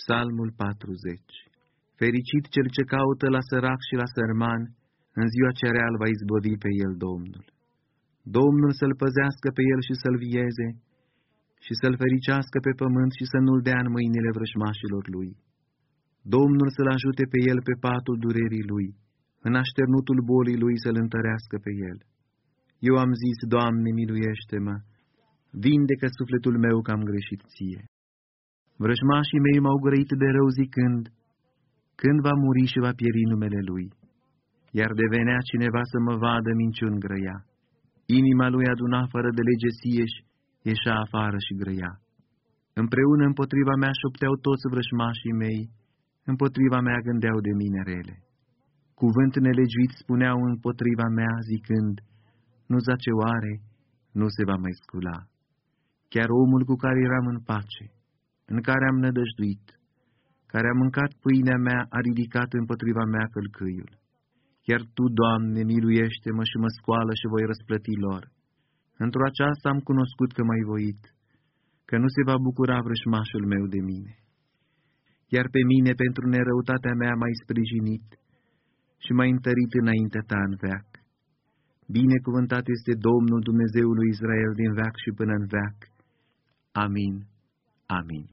Psalmul 40 Fericit cel ce caută la sărac și la sărman, în ziua cereal va izbăvi pe el Domnul. Domnul să-l păzească pe el și să-l vieze, și să-l fericească pe pământ și să nu-l dea în mâinile vrășmașilor lui. Domnul să-l ajute pe el pe patul durerii lui, în așternutul bolii lui să-l întărească pe el. Eu am zis, Doamne, miluiește-mă, vindecă sufletul meu că am greșit ție. Vrăjmașii mei m-au grăit de rău zicând, când va muri și va pieri numele lui, iar devenea cineva să mă vadă minciun grăia. Inima lui aduna fără de lege sieși, ieșea afară și grăia. Împreună împotriva mea șopteau toți vrăjmașii mei, împotriva mea gândeau de mine rele. Cuvânt nelegiuit spuneau împotriva mea, zicând, nu zace oare, nu se va mai scula. Chiar omul cu care eram în pace, în care am nădăjduit, care a mâncat pâinea mea, a ridicat împotriva mea călcâiul. Iar Tu, Doamne, miluiește-mă și mă scoală și voi răsplăti lor. Într-o aceasta am cunoscut că m-ai voit, că nu se va bucura vrășmașul meu de mine. Iar pe mine, pentru nerăutatea mea, m-ai sprijinit și m-ai întărit înaintea Ta în veac. Binecuvântat este Domnul Dumnezeul lui Israel din veac și până în veac. Amin. Amin.